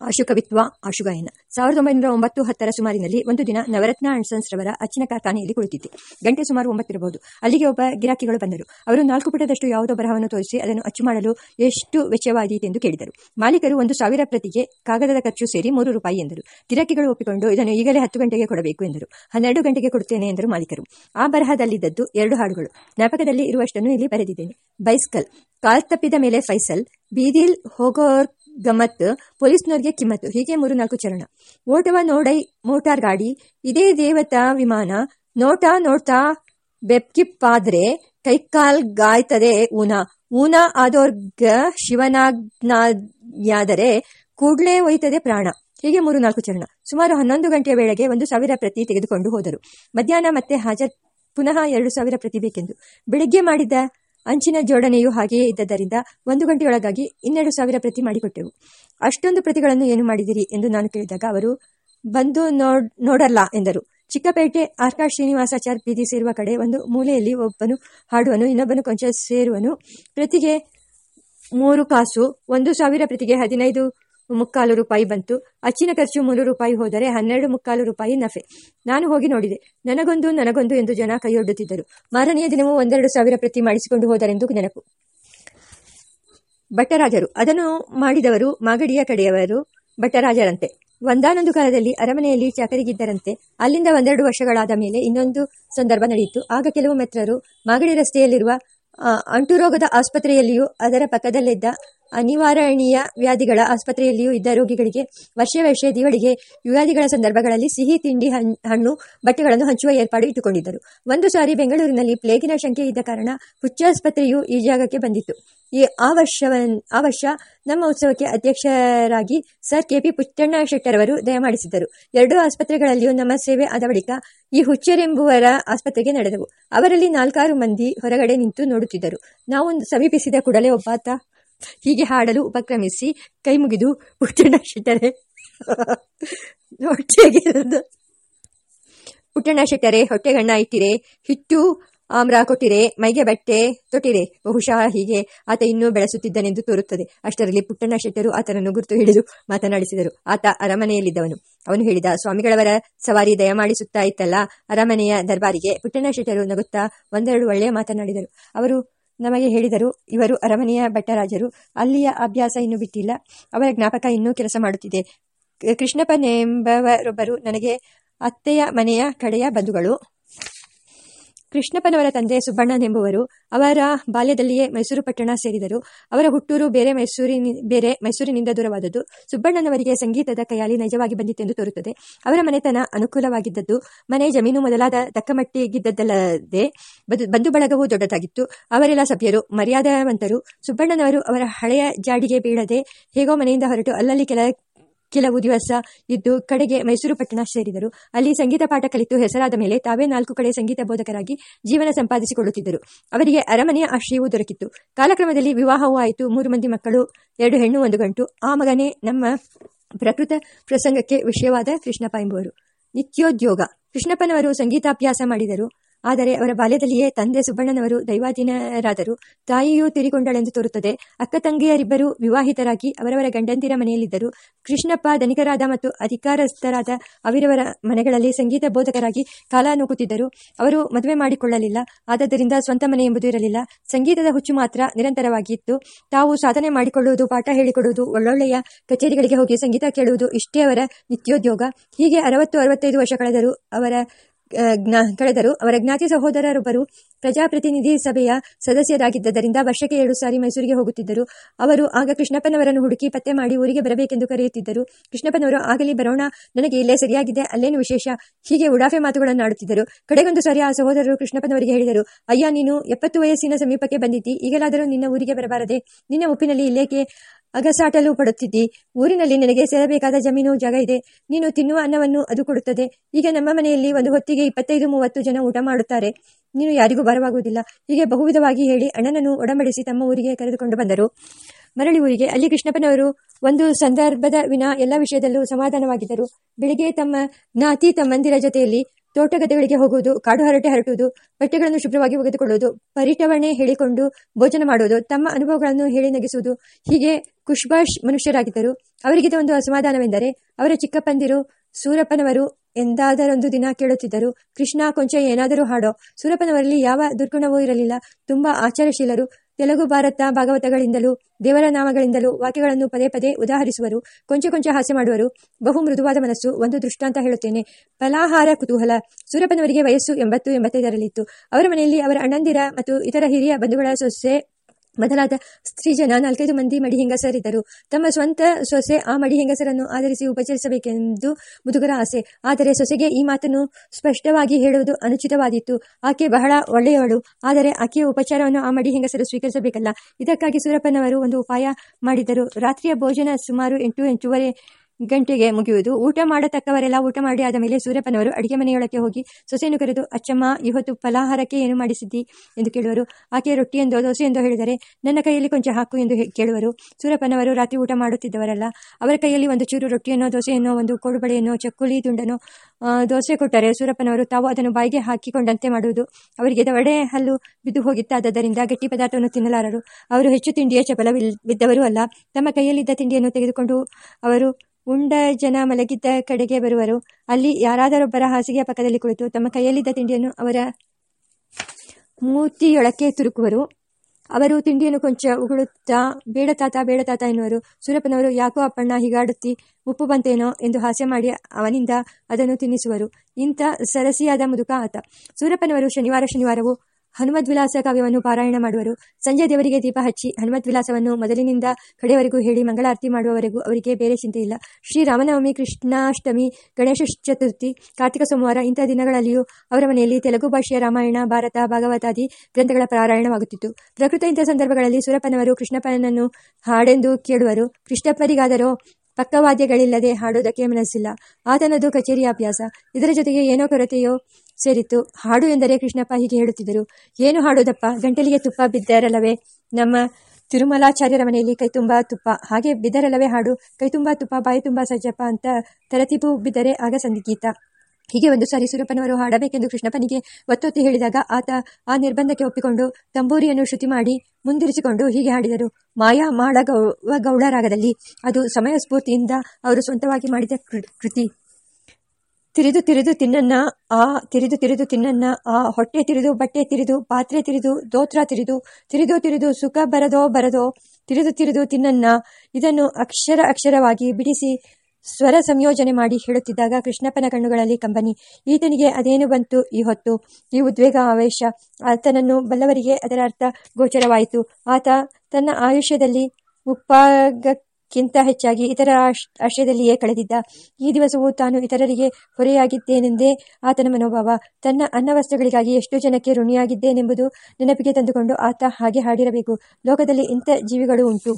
ಆಶುಕವಿತ್ವ, ಆಶುಗಾಯನ. ಸಾವಿರದ ಒಂಬೈನೂರ ಒಂಬತ್ತು ಹತ್ತರ ಸುಮಾರಿನಲ್ಲಿ ಒಂದು ದಿನ ನವರತ್ನ ಅಂಡ್ ಸನ್ಸ್ ರವರ ಅಚ್ಚಿನ ಕಾರ್ಖಾನೆಯಲ್ಲಿ ಕುಳಿತಿದ್ದೆ. ಗಂಟೆ ಸುಮಾರು ಒಂಬತ್ತಿರಬಹುದು ಅಲ್ಲಿಗೆ ಒಬ್ಬ ಗಿರಾಕಿಗಳು ಬಂದರು. ಅವರು ನಾಲ್ಕು ಪುಟದಷ್ಟು ಯಾವುದೋ ಬರಹವನ್ನು ತೋರಿಸಿ ಅದನ್ನು ಅಚ್ಚು ಮಾಡಲು ಎಷ್ಟು ವೆಚ್ಚವಾದೀತೆಂದು ಕೇಳಿದರು. ಮಾಲೀಕರು ಒಂದು ಸಾವಿರ ಪ್ರತಿಗೆ ಕಾಗದದ ಖರ್ಚು ಸೇರಿ ಮೂರು ರೂಪಾಯಿ ಎಂದರು. ಗಿರಾಕಿಗಳು ಒಪ್ಪಿಕೊಂಡು, ಇದನ್ನು ಈಗಲೇ ಹತ್ತು ಗಂಟೆಗೆ ಕೊಡಬೇಕು ಎಂದರು. ಹನ್ನೆರಡು ಗಂಟೆಗೆ ಕೊಡುತ್ತೇನೆ ಎಂದರು ಮಾಲೀಕರು. ಆ ಬರಹದಲ್ಲಿದ್ದದ್ದು ಎರಡು ಹಾಡುಗಳು. ಜ್ಞಾಪಕದಲ್ಲಿ ಇರುವಷ್ಟನ್ನು ಇಲ್ಲಿ ಬರೆದಿದ್ದೇನೆ. ಬೈಸ್ಕಲ್. ಕಾಲ್ ತಪ್ಪಿದ ಮೇಲೆ ಫೈಸಲ್. ಬೀದಿಲ್ ಹೋಗೋರ್ ಗಮ್ಮತ್ ಪೊಲೀಸ್ನವ್ರಿಗೆ ಕಿಮ್ಮತ್ತು, ಹೀಗೆ ಮೂರು ನಾಲ್ಕು ಚರಣ. ಓಟವ ನೋಡೈ ಮೋಟಾರ್ ಗಾಡಿ, ಇದೇ ದೇವತಾ ವಿಮಾನ, ನೋಟ ನೋಡ್ತಾ ಬೆಪ್ಕಿಪ್ಪಾದ್ರೆ ಕೈಕಾಲ್ ಗಾಯ್ತದೆ ಊನ. ಊನ ಆದೋರ್ಗ ಶಿವನಾಜ್ಞಾದರೆ ಕೂಡ್ಲೇ ಒಯ್ತದೆ ಪ್ರಾಣ. ಹೀಗೆ ಮೂರು ನಾಲ್ಕು ಚರಣ. ಸುಮಾರು ಹನ್ನೊಂದು ಗಂಟೆಯ ವೇಳೆಗೆ ಒಂದು ಸಾವಿರ ಪ್ರತಿ ತೆಗೆದುಕೊಂಡು ಹೋದರು. ಮಧ್ಯಾಹ್ನ ಮತ್ತೆ ಹಾಜರ್, ಪುನಃ ಎರಡು ಸಾವಿರ ಪ್ರತಿ ಬೇಕೆಂದು. ಬೆಳಿಗ್ಗೆ ಮಾಡಿದ್ದ ಅಂಚಿನ ಜೋಡಣೆಯು ಹಾಗೆಯೇ ಇದ್ದದರಿಂದ ಒಂದು ಗಂಟೆಯೊಳಗಾಗಿ ಇನ್ನೆರಡು ಸಾವಿರ ಪ್ರತಿ ಮಾಡಿಕೊಟ್ಟೆವು. ಅಷ್ಟೊಂದು ಪ್ರತಿಗಳನ್ನು ಏನು ಮಾಡಿದಿರಿ ಎಂದು ನಾನು ಕೇಳಿದಾಗ ಅವರು, ಬಂದು ನೋಡ್ ನೋಡಲ್ಲ ಎಂದರು. ಚಿಕ್ಕಪೇಟೆ ಆರ್ಕಾಡ್ ಶ್ರೀನಿವಾಸಾಚಾರ್ ಬೀದಿ ಸೇರುವ ಕಡೆ ಒಂದು ಮೂಲೆಯಲ್ಲಿ ಒಬ್ಬನು ಹಾಡುವನು, ಇನ್ನೊಬ್ಬನು ಕೊಂಚ ಸೇರುವನು. ಪ್ರತಿಗೆ ಮೂರು ಕಾಸು, ಒಂದು ಸಾವಿರ ಪ್ರತಿಗೆ ಹದಿನೈದು ಮುಕ್ಕಾಲು ರೂಪಾಯಿ ಬಂತು. ಅಚ್ಚಿನ ಖರ್ಚು ಮೂರು ರೂಪಾಯಿ ಹೋದರೆ ಹನ್ನೆರಡು ಮುಕ್ಕಾಲು ರೂಪಾಯಿ ನಫೆ. ನಾನು ಹೋಗಿ ನೋಡಿದೆ. ನನಗೊಂದು ನನಗೊಂದು ಎಂದು ಜನ ಕೈಯೊಡ್ಡುತ್ತಿದ್ದರು. ಮಾರನೆಯ ದಿನವೂ ಒಂದೆರಡು ಸಾವಿರ ಪ್ರತಿ ಮಾಡಿಸಿಕೊಂಡು ಹೋದರೆಂದು ನೆನಪು. ಭಟ್ಟರಾಜರು. ಅದನ್ನು ಮಾಡಿದವರು ಮಾಗಡಿಯ ಕಡೆಯವರು ಭಟ್ಟರಾಜರಂತೆ. ಒಂದಾನೊಂದು ಕಾಲದಲ್ಲಿ ಅರಮನೆಯಲ್ಲಿ ಚಾಕರಿಗಿದ್ದರಂತೆ. ಅಲ್ಲಿಂದ ಒಂದೆರಡು ವರ್ಷಗಳಾದ ಮೇಲೆ ಇನ್ನೊಂದು ಸಂದರ್ಭ ನಡೆಯಿತು. ಆಗ ಕೆಲವು ಮಿತ್ರರು ಮಾಗಡಿ ರಸ್ತೆಯಲ್ಲಿರುವ ಅಂಟು ರೋಗದ ಆಸ್ಪತ್ರೆಯಲ್ಲಿಯೂ ಅದರ ಪಕ್ಕದಲ್ಲಿದ್ದ ಅನಿವಾರಣೀಯ ವ್ಯಾಧಿಗಳ ಆಸ್ಪತ್ರೆಯಲ್ಲಿಯೂ ಇದ್ದ ರೋಗಿಗಳಿಗೆ ವರ್ಷ ವರ್ಷ ದಿವಳಿಗೆ ಯುಗಾದಿಗಳ ಸಂದರ್ಭಗಳಲ್ಲಿ ಸಿಹಿ ತಿಂಡಿ ಹಣ್- ಹಣ್ಣು, ಬಟ್ಟೆಗಳನ್ನು ಹಂಚುವ ಏರ್ಪಾಡು ಇಟ್ಟುಕೊಂಡಿದ್ದರು. ಒಂದು ಸಾರಿ ಬೆಂಗಳೂರಿನಲ್ಲಿ ಪ್ಲೇಗಿನ ಶಂಕೆ ಇದ್ದ ಕಾರಣ ಹುಚ್ಚಾಸ್ಪತ್ರೆಯು ಈ ಜಾಗಕ್ಕೆ ಬಂದಿತ್ತು. ಈ ಆ ವರ್ಷವನ್, ಆ ವರ್ಷ ನಮ್ಮ ಉತ್ಸವಕ್ಕೆ ಅಧ್ಯಕ್ಷರಾಗಿ ಸರ್ ಕೆಪಿ ಪುಟ್ಟಣ್ಣ ಶೆಟ್ಟರವರು ದಯಮಾಡಿಸಿದ್ದರು. ಎರಡೂ ಆಸ್ಪತ್ರೆಗಳಲ್ಲಿಯೂ ನಮ್ಮ ಸೇವೆ ಆದ ಬಳಿಕ ಈ ಹುಚ್ಚರೆಂಬುವರ ಆಸ್ಪತ್ರೆಗೆ ನಡೆದವು. ಅವರಲ್ಲಿ ನಾಲ್ಕಾರು ಮಂದಿ ಹೊರಗಡೆ ನಿಂತು ನೋಡುತ್ತಿದ್ದರು. ನಾವು ಸಮೀಪಿಸಿದ ಕೂಡಲೇ ಒಬ್ಬಾತ ಹೀಗೆ ಹಾಡಲು ಉಪಕ್ರಮಿಸಿ ಕೈ ಮುಗಿದು ಪುಟ್ಟಣ್ಣ ಶೆಟ್ಟರೆ. ಹೊಟ್ಟೆಗೆ ಪುಟ್ಟಣ್ಣ ಶೆಟ್ಟರೆ ಹೊಟ್ಟೆಗಣ್ಣ ಇಟ್ಟಿರೆ, ಹಿಟ್ಟು ಆಮ್ರ ಕೊಟ್ಟಿರೆ, ಮೈಗೆ ಬಟ್ಟೆ ತೊಟ್ಟಿರೆ, ಬಹುಶಃ ಹೀಗೆ ಆತ ಇನ್ನೂ ಬೆಳೆಸುತ್ತಿದ್ದನೆಂದು ತೋರುತ್ತದೆ. ಅಷ್ಟರಲ್ಲಿ ಪುಟ್ಟಣ್ಣ ಶೆಟ್ಟರು ಆತನನ್ನು ಗುರುತು ಹಿಡಿದು ಮಾತನಾಡಿಸಿದರು. ಆತ ಅರಮನೆಯಲ್ಲಿದ್ದವನು. ಅವನು ಹೇಳಿದ, ಸ್ವಾಮಿಗಳವರ ಸವಾರಿ ದಯಮಾಡಿಸುತ್ತಾ ಇತ್ತಲ್ಲ ಅರಮನೆಯ ದರ್ಬಾರಿಗೆ. ಪುಟ್ಟಣ್ಣ ಶೆಟ್ಟರು ನಗುತ್ತಾ ಒಂದೆರಡು ಒಳ್ಳೆಯ ಮಾತನಾಡಿದರು. ಅವರು ನಮಗೆ ಹೇಳಿದರು, ಇವರು ಅರಮನೆಯ ಭಟ್ಟರಾಜರು. ಅಲ್ಲಿಯ ಅಭ್ಯಾಸ ಇನ್ನೂ ಬಿಟ್ಟಿಲ್ಲ. ಅವರ ಜ್ಞಾಪಕ ಇನ್ನೂ ಕೆಲಸ ಮಾಡುತ್ತಿದೆ. ಕೃಷ್ಣಪ್ಪನೆಂಬವರೊಬ್ಬರು ನನಗೆ ಅತ್ತೆಯ ಮನೆಯ ಕಡೆಯ ಬಂಧುಗಳು. ಕೃಷ್ಣಪ್ಪನವರ ತಂದೆ ಸುಬ್ಬಣ್ಣನೆಂಬುವರು ಅವರ ಬಾಲ್ಯದಲ್ಲಿಯೇ ಮೈಸೂರು ಪಟ್ಟಣ ಸೇರಿದರು. ಅವರ ಹುಟ್ಟೂರು ಬೇರೆ ಮೈಸೂರಿನ, ಬೇರೆ ಮೈಸೂರಿನಿಂದ ದೂರವಾದದ್ದು ಸುಬ್ಬಣ್ಣನವರಿಗೆ ಸಂಗೀತದ ಕೈಯಾಲಿ ನೈಜವಾಗಿ ಬಂದಿತ್ತೆಂದು ತೋರುತ್ತದೆ. ಅವರ ಮನೆತನ ಅನುಕೂಲವಾಗಿದ್ದದ್ದು, ಮನೆ ಜಮೀನು ಮೊದಲಾದ ತಕ್ಕಮಟ್ಟಿಗಿದ್ದದ್ದಲ್ಲದೆ ಬಂಧು ಬಳಗವೂ ದೊಡ್ಡದಾಗಿತ್ತು. ಅವರೆಲ್ಲ ಸಭ್ಯರು, ಮರ್ಯಾದವಂತರು. ಸುಬ್ಬಣ್ಣನವರು ಅವರ ಹಳೆಯ ಜಾಡಿಗೆ ಬೀಳದೆ ಹೇಗೋ ಮನೆಯಿಂದ ಹೊರಟು ಅಲ್ಲಲ್ಲಿ ಕೆಲ ಕೆಲವು ದಿವಸ ಇದ್ದು ಕಡೆಗೆ ಮೈಸೂರು ಪಟ್ಟಣ ಸೇರಿದರು. ಅಲ್ಲಿ ಸಂಗೀತ ಪಾಠ ಕಲಿತು ಹೆಸರಾದ ಮೇಲೆ ತಾವೇ ನಾಲ್ಕು ಕಡೆ ಸಂಗೀತ ಬೋಧಕರಾಗಿ ಜೀವನ ಸಂಪಾದಿಸಿಕೊಳ್ಳುತ್ತಿದ್ದರು. ಅವರಿಗೆ ಅರಮನೆಯ ಆಶ್ರಯವೂ ದೊರಕಿತ್ತು. ಕಾಲಕ್ರಮದಲ್ಲಿ ವಿವಾಹವೂ ಆಯಿತು. ಮೂರು ಮಂದಿ ಮಕ್ಕಳು, ಎರಡು ಹೆಣ್ಣು, ಒಂದು ಗಂಟು. ಆ ಮಗನೇ ನಮ್ಮ ಪ್ರಕೃತ ಪ್ರಸಂಗಕ್ಕೆ ವಿಷಯವಾದ ಕೃಷ್ಣಪ್ಪ ಎಂಬುವರು. ನಿತ್ಯೋದ್ಯೋಗ. ಕೃಷ್ಣಪ್ಪನವರು ಸಂಗೀತಾಭ್ಯಾಸ ಮಾಡಿದರು. ಆದರೆ ಅವರ ಬಾಲ್ಯದಲ್ಲಿಯೇ ತಂದೆ ಸುಬ್ಬಣ್ಣನವರು ದೈವಾಧೀನರಾದರು. ತಾಯಿಯೂ ತೀರಿಕೊಂಡಳೆಂದು ತೋರುತ್ತದೆ. ಅಕ್ಕ ತಂಗಿಯರಿಬ್ಬರು ವಿವಾಹಿತರಾಗಿ ಅವರವರ ಗಂಡಂದಿರ ಮನೆಯಲ್ಲಿದ್ದರು. ಕೃಷ್ಣಪ್ಪ ಧನಿಕರಾದ ಮತ್ತು ಅಧಿಕಾರಸ್ಥರಾದ ಅವಿರವರ ಮನೆಗಳಲ್ಲಿ ಸಂಗೀತ ಬೋಧಕರಾಗಿ ಕಾಲ ನೂಕುತ್ತಿದ್ದರು ಅವರು ಮದುವೆ ಮಾಡಿಕೊಳ್ಳಲಿಲ್ಲ. ಆದ್ದರಿಂದ ಸ್ವಂತ ಮನೆ ಎಂಬುದು ಇರಲಿಲ್ಲ. ಸಂಗೀತದ ಹುಚ್ಚು ಮಾತ್ರ ನಿರಂತರವಾಗಿತ್ತು. ತಾವು ಸಾಧನೆ ಮಾಡಿಕೊಳ್ಳುವುದು, ಪಾಠ ಹೇಳಿಕೊಡುವುದು, ಒಳ್ಳೊಳ್ಳೆಯ ಕಚೇರಿಗಳಿಗೆ ಹೋಗಿ ಸಂಗೀತ ಕೇಳುವುದು ಇಷ್ಟೇ ಅವರ ನಿತ್ಯೋದ್ಯೋಗ. ಹೀಗೆ ಅರವತ್ತು, ಅರವತ್ತೈದು ವರ್ಷ ಕಳೆದರೂ ಅವರ ಜ್ಞಾ, ಕಳೆದರು. ಅವರ ಜ್ಞಾತಿ ಸಹೋದರರೊಬ್ಬರು ಪ್ರಜಾಪ್ರತಿನಿಧಿ ಸಭೆಯ ಸದಸ್ಯರಾಗಿದ್ದರಿಂದ ವರ್ಷಕ್ಕೆ ಎರಡು ಸಾರಿ ಮೈಸೂರಿಗೆ ಹೋಗುತ್ತಿದ್ದರು. ಅವರು ಆಗ ಕೃಷ್ಣಪ್ಪನವರನ್ನು ಹುಡುಕಿ ಪತ್ತೆ ಮಾಡಿ ಊರಿಗೆ ಬರಬೇಕೆಂದು ಕರೆಯುತ್ತಿದ್ದರು. ಕೃಷ್ಣಪ್ಪನವರು ಆಗಲಿ ಬರೋಣ, ನನಗೆ ಇಲ್ಲೇ ಸರಿಯಾಗಿದೆ, ಅಲ್ಲೇನು ವಿಶೇಷ? ಹೀಗೆ ಉಡಾಫೆ ಮಾತುಗಳನ್ನು ಆಡುತ್ತಿದ್ದರು. ಕಡೆಗೊಂದು ಸಾರಿ ಆ ಸಹೋದರರು ಕೃಷ್ಣಪ್ಪನವರಿಗೆ ಹೇಳಿದರು, ಅಯ್ಯ, ನೀನು ಎಪ್ಪತ್ತು ವಯಸ್ಸಿನ ಸಮೀಪಕ್ಕೆ ಬಂದಿದ್ದಿ, ಈಗಲಾದರೂ ನಿನ್ನ ಊರಿಗೆ ಬರಬಾರದೆ. ನಿನ್ನ ಉಪ್ಪಿನಲ್ಲಿ ಇಲ್ಲೇಕೆ? ಅಗಸಾಟಲು ಪಡುತ್ತಿದ್ದಿ. ಊರಿನಲ್ಲಿ ನಿನಗೆ ಸೇರಬೇಕಾದ ಜಮೀನು ಜಾಗ ಇದೆ. ನೀನು ತಿನ್ನುವ ಅನ್ನವನ್ನು ಅದು ಕೊಡುತ್ತದೆ. ಈಗ ನಮ್ಮ ಮನೆಯಲ್ಲಿ ಒಂದು ಹೊತ್ತಿಗೆ ಇಪ್ಪತ್ತೈದು, ಮೂವತ್ತು ಜನ ಊಟ ಮಾಡುತ್ತಾರೆ. ನೀನು ಯಾರಿಗೂ ಭಾರವಾಗುವುದಿಲ್ಲ. ಹೀಗೆ ಬಹುವಿಧವಾಗಿ ಹೇಳಿ ಅಣ್ಣನನ್ನು ಒಡಂಬಡಿಸಿ ತಮ್ಮ ಊರಿಗೆ ಕರೆದುಕೊಂಡು ಬಂದರು. ಮರಳಿ ಊರಿಗೆ ಅಲ್ಲಿ ಕೃಷ್ಣಪ್ಪನವರು ಒಂದು ಸಂದರ್ಭದ ವಿನ ಎಲ್ಲ ವಿಷಯದಲ್ಲೂ ಸಮಾಧಾನವಾಗಿದ್ದರು. ಬೆಳಿಗ್ಗೆ ತಮ್ಮ ಜ್ಞಾತಿ ತಮ್ಮಂದಿರ ಜೊತೆಯಲ್ಲಿ ತೋಟಗದ್ದೆಗಳಿಗೆ ಹೋಗುವುದು, ಕಾಡು ಹರಟೆ ಹರಟುವುದು, ಬಟ್ಟೆಗಳನ್ನು ಶುಭ್ರವಾಗಿ ಒಗೆದುಕೊಳ್ಳುವುದು, ಪರಿಟವಣೆ ಹೇಳಿಕೊಂಡು ಭೋಜನ ಮಾಡುವುದು, ತಮ್ಮ ಅನುಭವಗಳನ್ನು ಹೇಳಿ ನಗಿಸುವುದು, ಹೀಗೆ ಕುಶ್ಬಾಷ್ ಮನುಷ್ಯರಾಗಿದ್ದರು. ಅವರಿಗಿದ ಒಂದು ಅಸಮಾಧಾನವೆಂದರೆ ಅವರ ಚಿಕ್ಕಪ್ಪಂದಿರು ಸೂರಪ್ಪನವರು ಎಂದಾದರೊಂದು ದಿನ ಕೇಳುತ್ತಿದ್ದರು. ಕೃಷ್ಣ ಕೊಂಚ ಏನಾದರೂ ಹಾಡೋ, ಸೂರಪ್ಪನವರಲ್ಲಿ ಯಾವ ದುರ್ಗುಣವೂ ಇರಲಿಲ್ಲ. ತುಂಬಾ ಆಚಾರಶೀಲರು ತೆಲುಗು, ಭಾರತ, ಭಾಗವತಗಳಿಂದಲೂ, ದೇವರ ನಾಮಗಳಿಂದಲೂ ವಾಕ್ಯಗಳನ್ನು ಪದೇ ಪದೇ ಉದಾಹರಿಸುವರು, ಕೊಂಚ ಕೊಂಚ ಹಾಸ್ಯ ಮಾಡುವರು. ಬಹು ಮೃದುವಾದ ಮನಸ್ಸು, ಒಂದು ದೃಷ್ಟಾಂತ ಹೇಳುತ್ತೇನೆ. ಫಲಾಹಾರ ಕುತೂಹಲ. ಸೂರಪ್ಪನವರಿಗೆ ವಯಸ್ಸು ಎಂಬತ್ತು, ಎಂಬತ್ತೈದರಲ್ಲಿತ್ತು. ಅವರ ಮನೆಯಲ್ಲಿ ಅವರ ಅಣ್ಣಂದಿರ ಮತ್ತು ಇತರ ಹಿರಿಯ ಬಂಧುಗಳ ಸೊಸೆ ಮೊದಲಾದ ಸ್ತ್ರೀ ಜನ ನಾಲ್ಕೈದು ಮಂದಿ ಮಡಿ ಹೆಂಗಸರಿದ್ದರು ತಮ್ಮ ಸ್ವಂತ ಸೊಸೆ ಆ ಮಡಿ ಹೆಂಗಸರನ್ನು ಆಧರಿಸಿ ಉಪಚರಿಸಬೇಕೆಂದು ಮುದುಗರ ಆಸೆ. ಆದರೆ ಸೊಸೆಗೆ ಈ ಮಾತನ್ನು ಸ್ಪಷ್ಟವಾಗಿ ಹೇಳುವುದು ಅನುಚಿತವಾದಿತ್ತು ಆಕೆ ಬಹಳ ಒಳ್ಳೆಯವಳು. ಆದರೆ ಆಕೆಯ ಉಪಚಾರವನ್ನು ಆ ಮಡಿ ಹೆಂಗಸರು ಸ್ವೀಕರಿಸಬೇಕಲ್ಲ. ಇದಕ್ಕಾಗಿ ಸೂರಪ್ಪನವರು ಒಂದು ಉಪಾಯ ಮಾಡಿದರು. ರಾತ್ರಿಯ ಭೋಜನ ಸುಮಾರು ಎಂಟು, ಎಂಟೂವರೆ ಗಂಟೆಗೆ ಮುಗಿಯುವುದು. ಊಟ ಮಾಡತಕ್ಕವರೆಲ್ಲ ಊಟ ಮಾಡಿ ಆದ ಮೇಲೆ ಸೂರ್ಯಪ್ಪನವರು ಅಡಿಗೆ ಮನೆಯೊಳಕ್ಕೆ ಹೋಗಿ ಸೊಸೆಯನ್ನು ಕರೆದು, ಅಚ್ಚಮ್ಮ, ಇವತ್ತು ಫಲಾಹಾರಕ್ಕೆ ಏನು ಮಾಡಿಸಿದ್ದಿ? ಎಂದು ಕೇಳುವರು. ಆಕೆ ದೋಸೆ ಎಂದು ಹೇಳಿದರೆ ನನ್ನ ಕೈಯಲ್ಲಿ ಕೊಂಚ ಹಾಕು ಎಂದು ಕೇಳುವರು. ಸೂರ್ಯಪ್ಪನವರು ರಾತ್ರಿ ಊಟ ಮಾಡುತ್ತಿದ್ದವರಲ್ಲ, ಅವರ ಕೈಯಲ್ಲಿ ಒಂದು ಚೂರು ರೊಟ್ಟಿಯನ್ನೋ ದೋಸೆಯನ್ನೋ, ಒಂದು ಕೋಡುಬಳೆಯನ್ನೋ, ಚಕ್ಕುಲಿ ತುಂಡನೋ ದೋಸೆ ಕೊಟ್ಟರೆ ಸೂರಪ್ಪನವರು ತಾವು ಅದನ್ನು ಬಾಯಿಗೆ ಹಾಕಿಕೊಂಡಂತೆ ಮಾಡುವುದು. ಅವರಿಗೆ ದವಡೆ ಹಲ್ಲು ಬಿದ್ದು ಹೋಗಿತ್ತಾದ್ದರಿಂದ ಗಟ್ಟಿ ಪದಾರ್ಥವನ್ನು ತಿನ್ನಲಾರರು. ಅವರು ಹೆಚ್ಚು ತಿಂಡಿಯ ಚಪಲ ಬಿದ್ದವರೂ ಅಲ್ಲ, ತಮ್ಮ ಕೈಯಲ್ಲಿದ್ದ ತಿಂಡಿಯನ್ನು ತೆಗೆದುಕೊಂಡು ಅವರು ಉಂಡ ಜನ ಮಲಗಿದ್ದ ಕಡೆಗೆ ಬರುವರು. ಅಲ್ಲಿ ಯಾರಾದರೊಬ್ಬರ ಹಾಸಿಗೆಯ ಪಕ್ಕದಲ್ಲಿ ಕುಳಿತು ತಮ್ಮ ಕೈಯಲ್ಲಿದ್ದ ತಿಂಡಿಯನ್ನು ಅವರ ಮೂತಿಯೊಳಕ್ಕೆ ತುರುಕುವರು. ಅವರು ತಿಂಡಿಯನ್ನು ಕೊಂಚ ಉಗುಳುತ್ತಾ, ಬೇಡ ತಾತ ಬೇಡ ತಾತ ಎನ್ನುವರು. ಸೂರಪ್ಪನವರು, ಯಾಕೋ ಅಪ್ಪಣ್ಣ ಹೀಗಾಡುತ್ತಿ, ಉಪ್ಪು ಬಂತೇನೋ ಎಂದು ಹಾಸ್ಯ ಮಾಡಿ ಅವನಿಂದ ಅದನ್ನು ತಿನ್ನಿಸುವರು. ಇಂಥ ಸರಸಿಯಾದ ಮುದುಕ ಆತ. ಸೂರಪ್ಪನವರು ಶನಿವಾರ ಶನಿವಾರವೂ ಹನುಮದ್ ವಿಲಾಸ ಕಾವ್ಯವನ್ನು ಪಾರಾಯಣ ಮಾಡುವರು. ಸಂಜೆ ದೇವರಿಗೆ ದೀಪ ಹಚ್ಚಿ ಹನುಮದ್ ವಿಲಾಸವನ್ನು ಮೊದಲಿನಿಂದ ಕಡೆಯವರೆಗೂ ಹೇಳಿ ಮಂಗಳಾರತಿ ಮಾಡುವವರೆಗೂ ಅವರಿಗೆ ಬೇರೆ ಚಿಂತೆ ಇಲ್ಲ. ಶ್ರೀ ರಾಮನವಮಿ, ಕೃಷ್ಣಾಷ್ಟಮಿ, ಗಣೇಶ ಚತುರ್ಥಿ, ಕಾರ್ತಿಕ ಸೋಮವಾರ ಇಂಥ ದಿನಗಳಲ್ಲಿಯೂ ಅವರ ಮನೆಯಲ್ಲಿ ತೆಲುಗು ಭಾಷೆಯ ರಾಮಾಯಣ, ಭಾರತ ಭಾಗವತಾದಿ ಗ್ರಂಥಗಳ ಪಾರಾಯಣವಾಗುತ್ತಿತ್ತು. ಪ್ರಕೃತ ಇಂಥ ಸಂದರ್ಭಗಳಲ್ಲಿ ಸುರಪ್ಪನವರು ಕೃಷ್ಣಪ್ಪನನ್ನು ಹಾಡೆಂದು ಕೇಳುವರು. ಕೃಷ್ಣಪ್ಪರಿಗಾದರೂ ಪಕ್ಕವಾದ್ಯಗಳಿಲ್ಲದೆ ಹಾಡೋದಕ್ಕೆ ಮನಸ್ಸಿಲ್ಲ. ಆತನದು ಕಚೇರಿಯ ಅಭ್ಯಾಸ. ಇದರ ಜೊತೆಗೆ ಏನೋ ಕೊರತೆಯೋ ಸೇರಿತ್ತು. ಹಾಡು ಎಂದರೆ ಕೃಷ್ಣಪ್ಪ ಹೀಗೆ ಹೇಳುತ್ತಿದ್ದರು, ಏನು ಹಾಡೋದಪ್ಪ ಗಂಟಲಿಗೆ ತುಪ್ಪ ಬಿದ್ದರಲ್ಲವೇ? ನಮ್ಮ ತಿರುಮಲಾಚಾರ್ಯರ ಮನೆಯಲ್ಲಿ ಕೈ ತುಂಬ ತುಪ್ಪ. ಹಾಗೆ ಬಿದ್ದರಲ್ಲವೇ ಹಾಡು? ಕೈ ತುಂಬ ತುಪ್ಪ, ಬಾಯಿ ತುಂಬ ಸಜ್ಜಪ್ಪ ಅಂತ ತರತಿಪು ಬಿದ್ದರೆ ಆಗ ಸಂಗೀತ ಹೀಗೆ ಒಂದು ಸಾರಿ ಸುರಪ್ಪನವರು ಹಾಡಬೇಕೆಂದು ಕೃಷ್ಣಪ್ಪನಿಗೆ ಒತ್ತೊತ್ತಿ ಹೇಳಿದಾಗ ಆತ ಆ ನಿರ್ಬಂಧಕ್ಕೆ ಒಪ್ಪಿಕೊಂಡು ತಂಬೂರಿಯನ್ನು ಶ್ರುತಿ ಮಾಡಿ ಮುಂದಿರಿಸಿಕೊಂಡು ಹೀಗೆ ಹಾಡಿದರು, ಮಾಯಾ ಮಾಡ ಗೌ ಗೌಡರಾಗದಲ್ಲಿ ಅದು ಸಮಯ ಸ್ಫೂರ್ತಿಯಿಂದ ಅವರು ಸ್ವಂತವಾಗಿ ಮಾಡಿದ ಕೃತಿ. ತಿರಿದು ತಿರಿದು ತಿನ್ನನ್ನ, ಆ, ತಿರಿದು ತಿರಿದು ತಿನ್ನನ್ನ, ಆ, ಹೊಟ್ಟೆ ತಿರಿದು, ಬಟ್ಟೆ ತಿರಿದು, ಪಾತ್ರೆ ತಿರಿದು, ದೋತ್ರ ತಿರಿದು ತಿರಿದು ತಿರಿದು, ಸುಖ ಬರದೋ ಬರದೋ, ತಿರಿದು ತಿರಿದು ತಿನ್ನನ್ನ, ಇದನ್ನು ಅಕ್ಷರ ಅಕ್ಷರವಾಗಿ ಬಿಡಿಸಿ ಸ್ವರ ಸಂಯೋಜನೆ ಮಾಡಿ ಹೇಳುತ್ತಿದ್ದಾಗ ಕೃಷ್ಣಪ್ಪನ ಕಣ್ಣುಗಳಲ್ಲಿ ಕಂಬನಿ. ಈತನಿಗೆ ಅದೇನು ಬಂತು? ಈ ಹೊತ್ತು, ಈ ಉದ್ವೇಗ, ಆವೇಶ. ಆತನನ್ನು ಬಲ್ಲವರಿಗೆ ಅದರ ಅರ್ಥ ಗೋಚರವಾಯಿತು. ಆತ ತನ್ನ ಆಯುಷ್ಯದಲ್ಲಿ ಮುಪ್ಪಾಗಕ್ಕಿಂತ ಹೆಚ್ಚಾಗಿ ಇತರ ಆಶ್ರಯದಲ್ಲಿಯೇ ಕಳೆದಿದ್ದ ಈ ದಿವಸವು ತಾನು ಇತರರಿಗೆ ಹೊರೆಯಾಗಿದ್ದೇನೆಂದೇ ಆತನ ಮನೋಭಾವ. ತನ್ನ ಅನ್ನವಸ್ತ್ರಗಳಿಗಾಗಿ ಎಷ್ಟು ಜನಕ್ಕೆ ಋಣಿಯಾಗಿದ್ದೇನೆಂಬುದು ನೆನಪಿಗೆ ತಂದುಕೊಂಡು ಆತ ಹಾಗೆ ಹಾಡಿರಬೇಕು. ಲೋಕದಲ್ಲಿ ಇಂಥ ಜೀವಿಗಳು ಉಂಟು.